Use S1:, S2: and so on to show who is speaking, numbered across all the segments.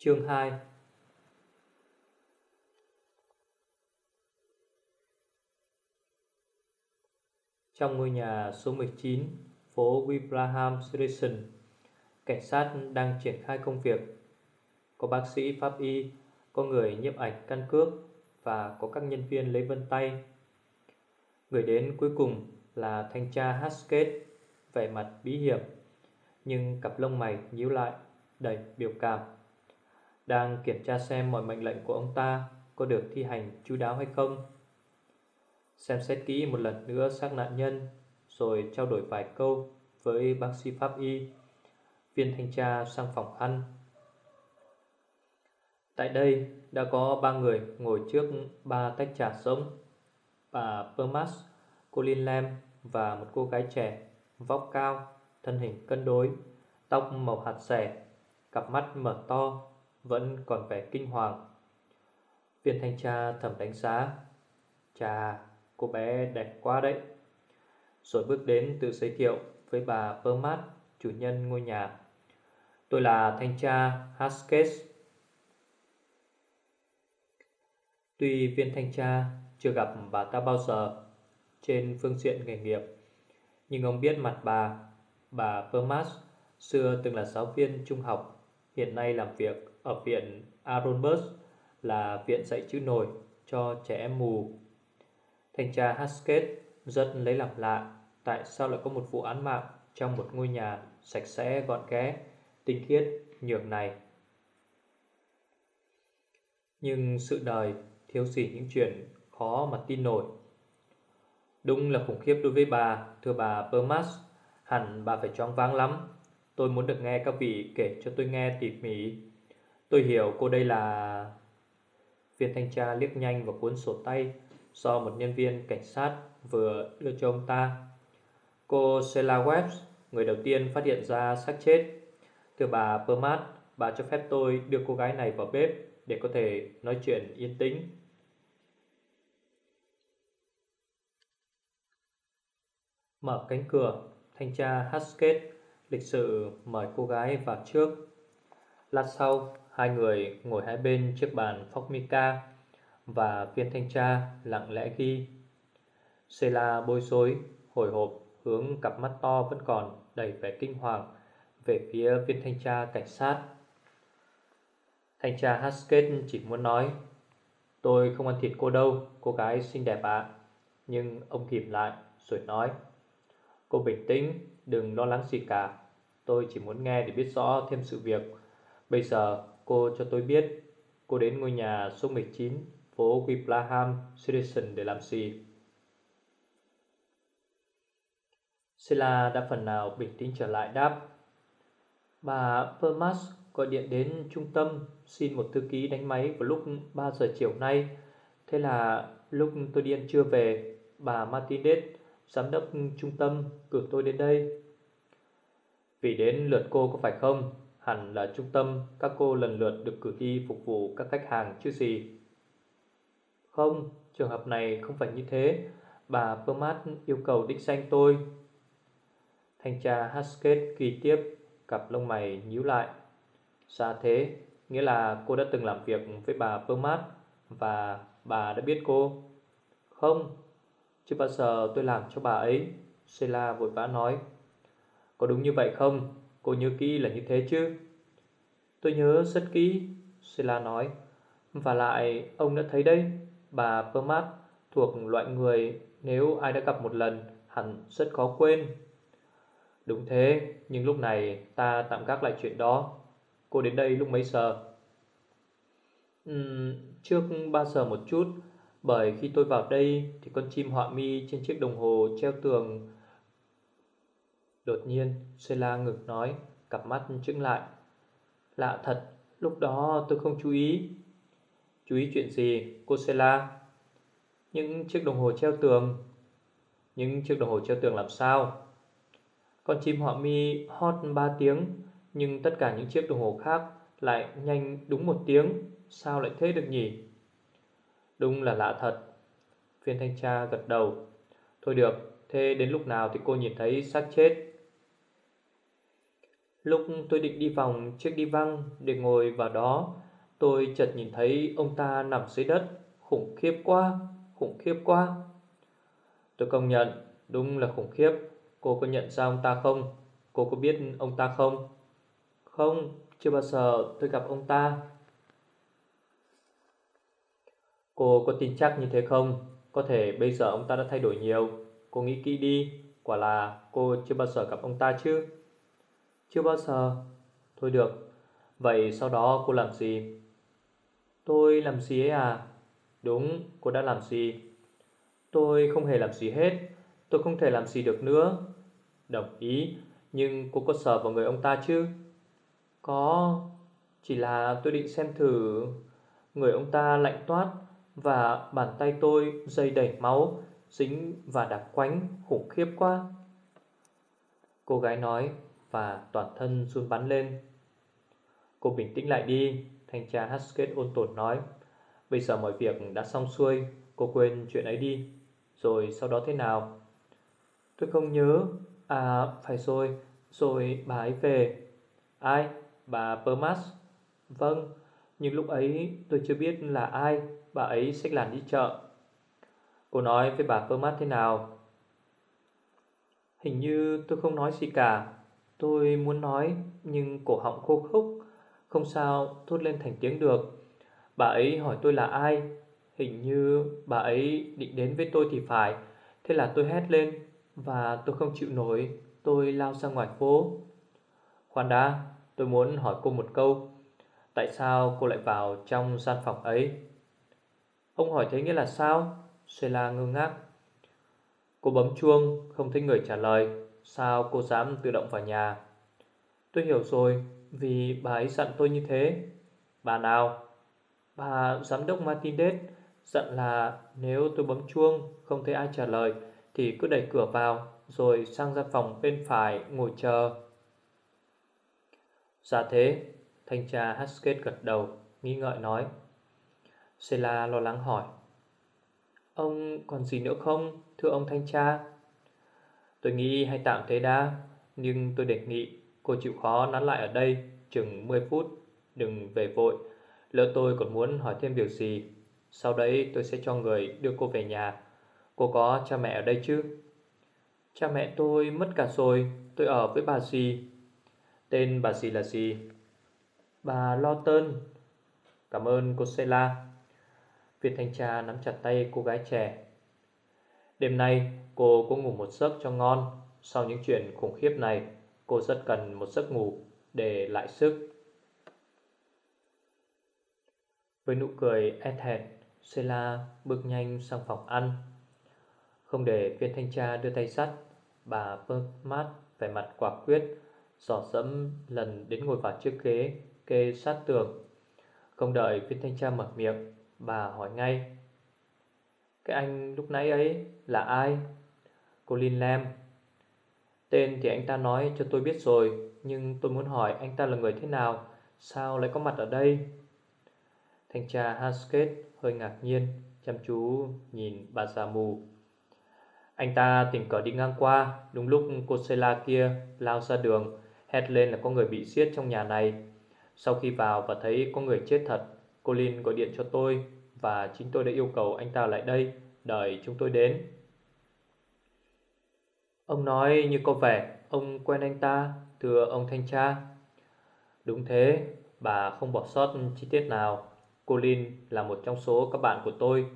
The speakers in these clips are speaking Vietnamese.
S1: Chương 2 Trong ngôi nhà số 19, phố Wibraham Station, cảnh sát đang triển khai công việc. Có bác sĩ pháp y, có người nhiếp ảnh căn cước và có các nhân viên lấy vân tay. Người đến cuối cùng là thanh tra Haskett, vẻ mặt bí hiểm, nhưng cặp lông mày nhíu lại, đầy biểu cảm đang kiểm tra xem mọi mệnh lệnh của ông ta có được thi hành chú đáo hay không. Xem xét kỹ một lần nữa xác nạn nhân, rồi trao đổi vài câu với bác sĩ pháp y. Viên thanh tra sang phòng ăn. Tại đây đã có ba người ngồi trước ba tách trà sống. Bà Permas, cô Linh Lam và một cô gái trẻ, vóc cao, thân hình cân đối, tóc màu hạt xẻ, cặp mắt mở to vẫn còn vẻ kinh hoàng. Viên thanh tra thẩm đánh giá, chà, cô bé đẹp quá đấy. Rồi bước đến tự giới thiệu với bà Permat, chủ nhân ngôi nhà. Tôi là thanh tra Haskes. Tuy viên thanh tra chưa gặp bà ta bao giờ trên phương diện nghề nghiệp, nhưng ông biết mặt bà, bà Permas xưa từng là giáo viên trung học, hiện nay làm việc ở viện Aronbus là viện dạy chữ nổi cho trẻ em mù. Thanh tra Haskett rất lấy làm lạ tại sao lại có một vụ án mạng trong một ngôi nhà sạch sẽ gọn ghẽ, tinh khiết nhường này. Nhưng sự đời thiếu gì những chuyện khó mà tin nổi. Đúng là khủng khiếp đối với bà, thưa bà Permas, hẳn bà phải choáng váng lắm. Tôi muốn được nghe các vị kể cho tôi nghe tỉ mỉ Tôi hiểu cô đây là... Viên thanh tra liếc nhanh vào cuốn sổ tay do một nhân viên cảnh sát vừa đưa cho ông ta. Cô Sela Webs, người đầu tiên phát hiện ra xác chết. Thưa bà Permat, bà cho phép tôi đưa cô gái này vào bếp để có thể nói chuyện yên tĩnh. Mở cánh cửa, thanh tra Haskett lịch sự mời cô gái vào trước. Lát sau, Hai người ngồi hai bên chiếc bàn Formica và viên thanh tra lặng lẽ ghi. Sela bối rối, hồi hộp hướng cặp mắt to vẫn còn đầy vẻ kinh hoàng về phía viên thanh tra cảnh sát. Thanh tra Haskett chỉ muốn nói Tôi không ăn thịt cô đâu, cô gái xinh đẹp ạ. Nhưng ông kìm lại rồi nói Cô bình tĩnh, đừng lo lắng gì cả. Tôi chỉ muốn nghe để biết rõ thêm sự việc. Bây giờ Cô cho tôi biết cô đến ngôi nhà số 19 phố Wiplaham, Citizen để làm gì. Sela đã phần nào bình tĩnh trở lại đáp. Bà Permas gọi điện đến trung tâm xin một thư ký đánh máy vào lúc 3 giờ chiều nay. Thế là lúc tôi đi ăn trưa về, bà Martinez, giám đốc trung tâm, cử tôi đến đây. Vì đến lượt cô có phải không? Hẳn là trung tâm các cô lần lượt được cử đi phục vụ các khách hàng chứ gì Không, trường hợp này không phải như thế. Bà Permat yêu cầu đích danh tôi. Thanh tra Haskett ghi tiếp Cặp lông mày nhíu lại. Xa thế Nghĩa là cô đã từng làm việc với bà Permat Và bà đã biết cô. Không Chưa bao giờ tôi làm cho bà ấy Sela vội vã nói. Có đúng như vậy không? Cô nhớ kỹ là như thế chứ? Tôi nhớ rất kỹ Sela nói. Và lại ông đã thấy đấy Bà Permat thuộc loại người Nếu ai đã gặp một lần Hẳn rất khó quên. Đúng thế Nhưng lúc này ta tạm gác lại chuyện đó. Cô đến đây lúc mấy giờ? Uhm, Trước 3 giờ một chút Bởi khi tôi vào đây Thì con chim họa mi trên chiếc đồng hồ treo tường Đột nhiên, Sela ngực nói, Cặp mắt trứng lại. Lạ thật, Lúc đó tôi không chú ý. Chú ý chuyện gì, cô Sela? Những chiếc đồng hồ treo tường. Những chiếc đồng hồ treo tường làm sao? Con chim họ mi hót 3 tiếng, Nhưng tất cả những chiếc đồng hồ khác Lại nhanh đúng một tiếng. Sao lại thế được nhỉ? Đúng là lạ thật. Viên thanh tra gật đầu. Thôi được, Thế đến lúc nào thì cô nhìn thấy xác chết. Lúc tôi định đi vòng chiếc đi văng để ngồi vào đó, tôi chợt nhìn thấy ông ta nằm dưới đất, khủng khiếp quá, khủng khiếp quá. Tôi công nhận, đúng là khủng khiếp. Cô có nhận ra ông ta không? Cô có biết ông ta không? Không, chưa bao giờ tôi gặp ông ta. Cô có tin chắc như thế không? Có thể bây giờ ông ta đã thay đổi nhiều. Cô nghĩ kỹ đi, quả là cô chưa bao giờ gặp ông ta chứ? Chưa bao giờ. Thôi được. Vậy sau đó cô làm gì? Tôi làm gì ấy à? Đúng, cô đã làm gì? Tôi không hề làm gì hết. Tôi không thể làm gì được nữa. Đồng ý. Nhưng cô có sờ vào người ông ta chứ? Có. Chỉ là tôi định xem thử. Người ông ta lạnh toát Và bàn tay tôi dây đầy máu, Dính và đặc quánh, khủng khiếp quá. Cô gái nói và toàn thân run bắn lên. Cô bình tĩnh lại đi, thanh tra Haskett ôn tồn nói. Bây giờ mọi việc đã xong xuôi, cô quên chuyện ấy đi. Rồi sau đó thế nào? Tôi không nhớ. À, phải rồi, rồi bà ấy về. Ai? Bà Permas? Vâng, nhưng lúc ấy tôi chưa biết là ai, bà ấy xách làn đi chợ. Cô nói với bà Permas thế nào? Hình như tôi không nói gì cả Tôi muốn nói, nhưng cổ họng khô khốc, Không sao thốt lên thành tiếng được. Bà ấy hỏi tôi là ai? Hình như bà ấy định đến với tôi thì phải. Thế là tôi hét lên, Và tôi không chịu nổi, Tôi lao ra ngoài phố. Khoan đã, Tôi muốn hỏi cô một câu. Tại sao cô lại vào trong gian phòng ấy? Ông hỏi thế nghĩa là sao? Sheila ngơ ngác. Cô bấm chuông, Không thấy người trả lời. Sao cô dám tự động vào nhà? Tôi hiểu rồi, Vì bà ấy dặn tôi như thế. Bà nào? Bà giám đốc Martinez Dặn là nếu tôi bấm chuông, Không thấy ai trả lời, Thì cứ đẩy cửa vào, Rồi sang ra phòng bên phải ngồi chờ. Dạ thế, Thanh tra Haskett gật đầu nghĩ ngợi nói. Sela lo lắng hỏi. Ông còn gì nữa không, Thưa ông thanh tra? Tôi nghĩ hay tạm thế đã, Nhưng tôi đề nghị cô chịu khó nán lại ở đây Chừng 10 phút, Đừng về vội. Lỡ tôi còn muốn hỏi thêm điều gì, Sau đấy tôi sẽ cho người đưa cô về nhà. Cô có cha mẹ ở đây chứ? Cha mẹ tôi mất cả rồi, Tôi ở với bà gì Tên bà gì là gì? Bà Lo Tơn. Cảm ơn cô Sela Việt thanh tra nắm chặt tay cô gái trẻ. Đêm nay, cô cũng ngủ một giấc cho ngon. Sau những chuyện khủng khiếp này, Cô rất cần một giấc ngủ Để lại sức. Với nụ cười e thẹn, Sela bước nhanh sang phòng ăn. Không để viên thanh tra đưa tay sắt, Bà Permat vẻ mặt quả quyết Giỏ dẫm lần đến ngồi vào chiếc ghế Kê sát tường. Không đợi viên thanh tra mở miệng, Bà hỏi ngay, cái anh lúc nãy ấy là ai? Cô Linh Lam Tên thì anh ta nói cho tôi biết rồi, Nhưng tôi muốn hỏi anh ta là người thế nào, Sao lại có mặt ở đây Thanh tra Haskett hơi ngạc nhiên, Chăm chú nhìn bà già mù Anh ta tình cờ đi ngang qua, Đúng lúc cô Sela kia lao ra đường, Hét lên là có người bị giết trong nhà này Sau khi vào và thấy có người chết thật Cô Linh gọi điện cho tôi và chính tôi đã yêu cầu anh ta lại đây, đợi chúng tôi đến. Ông nói như có vẻ ông quen anh ta, thưa ông thanh tra. Đúng thế, bà không bỏ sót chi tiết nào. Cô Linh là một trong số các bạn của tôi.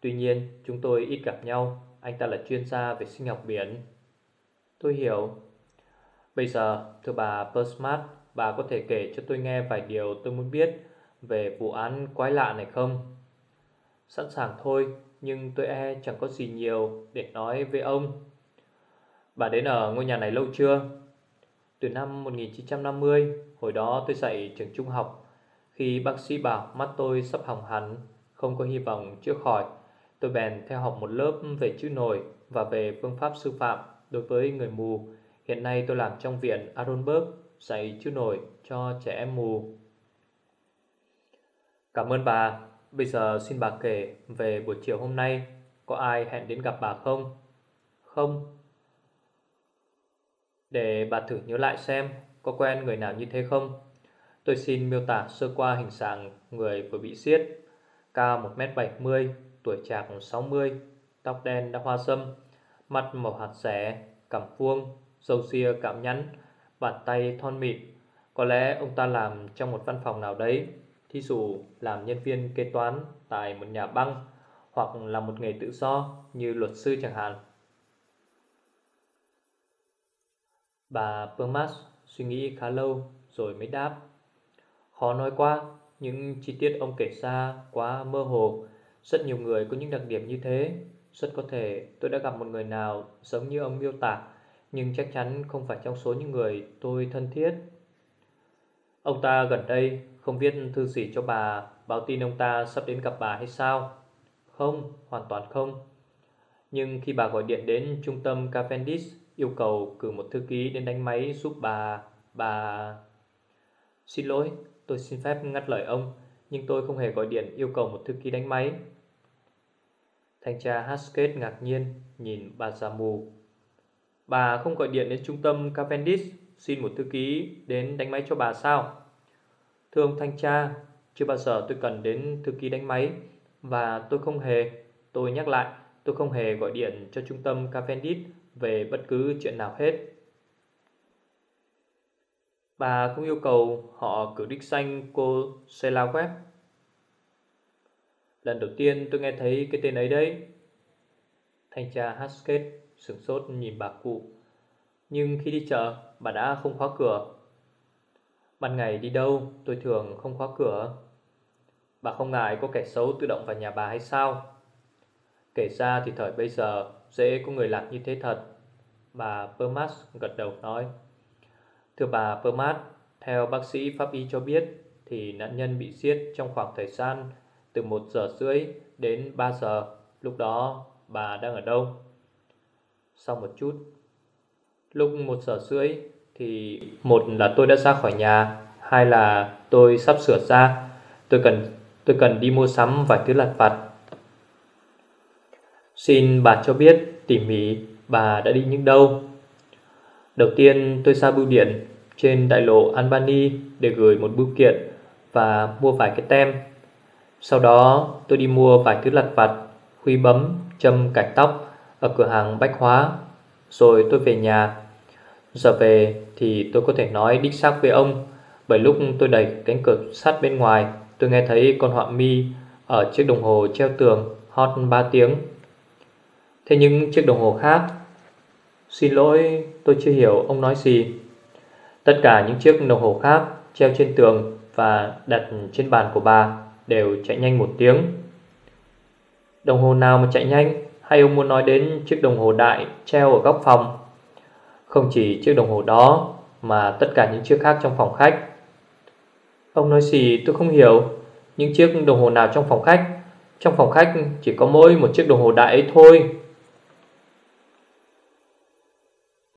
S1: Tuy nhiên, chúng tôi ít gặp nhau. Anh ta là chuyên gia về sinh học biển. Tôi hiểu. Bây giờ, thưa bà Persmart, bà có thể kể cho tôi nghe vài điều tôi muốn biết về vụ án quái lạ này không? Sẵn sàng thôi Nhưng tôi e chẳng có gì nhiều để nói với ông Bà đến ở ngôi nhà này lâu chưa? Từ năm 1950 Hồi đó tôi dạy trường trung học. Khi bác sĩ bảo mắt tôi sắp hỏng hẳn, Không có hy vọng chữa khỏi, Tôi bèn theo học một lớp về chữ nổi Và về phương pháp sư phạm đối với người mù. Hiện nay tôi làm trong viện Aronberg, Dạy chữ nổi cho trẻ em mù. Cảm ơn bà. Bây giờ xin bà kể về buổi chiều hôm nay. Có ai hẹn đến gặp bà không? Không. Để bà thử nhớ lại xem, Có quen người nào như thế không? Tôi xin miêu tả sơ qua hình dạng người vừa bị siết Cao 1m70 Tuổi trạc 60 Tóc đen đã hoa sâm Mặt màu hạt rẻ Cằm vuông, râu xia cạm nhắn Bàn tay thon mịn Có lẽ ông ta làm trong một văn phòng nào đấy, Thí dụ làm nhân viên kế toán tại một nhà băng hoặc là một nghề tự do như luật sư chẳng hạn. Bà Permas suy nghĩ khá lâu rồi mới đáp. Khó nói quá, những chi tiết ông kể ra quá mơ hồ. Rất nhiều người có những đặc điểm như thế. Rất có thể tôi đã gặp một người nào giống như ông miêu tả, nhưng chắc chắn không phải trong số những người tôi thân thiết. Ông ta gần đây không viết thư gì cho bà Báo tin ông ta sắp đến gặp bà hay sao Không, hoàn toàn không Nhưng khi bà gọi điện đến trung tâm Cavendish Yêu cầu cử một thư ký đến đánh máy giúp bà Bà... Xin lỗi, tôi xin phép ngắt lời ông Nhưng tôi không hề gọi điện yêu cầu một thư ký đánh máy. Thanh tra Haskett ngạc nhiên nhìn bà già mù. Bà không gọi điện đến trung tâm Cavendish Xin một thư ký đến đánh máy cho bà sao? Thưa ông thanh tra, chưa bao giờ tôi cần đến thư ký đánh máy và tôi không hề, tôi nhắc lại, tôi không hề gọi điện cho trung tâm Cavendish về bất cứ chuyện nào hết. Bà không yêu cầu họ cử đích danh cô Sheila Webb. Lần đầu tiên tôi nghe thấy cái tên ấy đấy. Thanh tra Haskett sửng sốt nhìn bà cụ. Nhưng khi đi chợ, bà đã không khóa cửa Ban ngày đi đâu tôi thường không khóa cửa Bà không ngại có kẻ xấu tự động vào nhà bà hay sao Kể ra thì thời bây giờ Dễ có người làm như thế thật Bà Permas gật đầu nói Thưa bà Permas Theo bác sĩ pháp y cho biết Thì nạn nhân bị giết trong khoảng thời gian Từ 1 giờ rưỡi đến 3 giờ Lúc đó bà đang ở đâu Sau một chút Lúc 1 giờ rưỡi thì một là tôi đã ra khỏi nhà, hai là tôi sắp sửa ra. Tôi cần tôi cần đi mua sắm vài thứ lặt vặt. Xin bà cho biết tỉ mỉ bà đã đi những đâu. Đầu tiên tôi ra bưu điện trên đại lộ Albany để gửi một bưu kiện và mua vài cái tem. Sau đó tôi đi mua vài thứ lặt vặt, khuy bấm, châm cạch tóc ở cửa hàng bách hóa. Rồi tôi về nhà Giờ về thì tôi có thể nói đích xác với ông Bởi lúc tôi đẩy cánh cửa sắt bên ngoài Tôi nghe thấy con họa mi Ở chiếc đồng hồ treo tường hót 3 tiếng Thế nhưng chiếc đồng hồ khác. Xin lỗi, tôi chưa hiểu ông nói gì. Tất cả những chiếc đồng hồ khác Treo trên tường Và đặt trên bàn của bà Đều chạy nhanh một tiếng. Đồng hồ nào mà chạy nhanh? Hay ông muốn nói đến chiếc đồng hồ đại Treo ở góc phòng? Không chỉ chiếc đồng hồ đó, Mà tất cả những chiếc khác trong phòng khách. Ông nói gì tôi không hiểu. Những chiếc đồng hồ nào trong phòng khách? Trong phòng khách chỉ có mỗi một chiếc đồng hồ đại ấy thôi.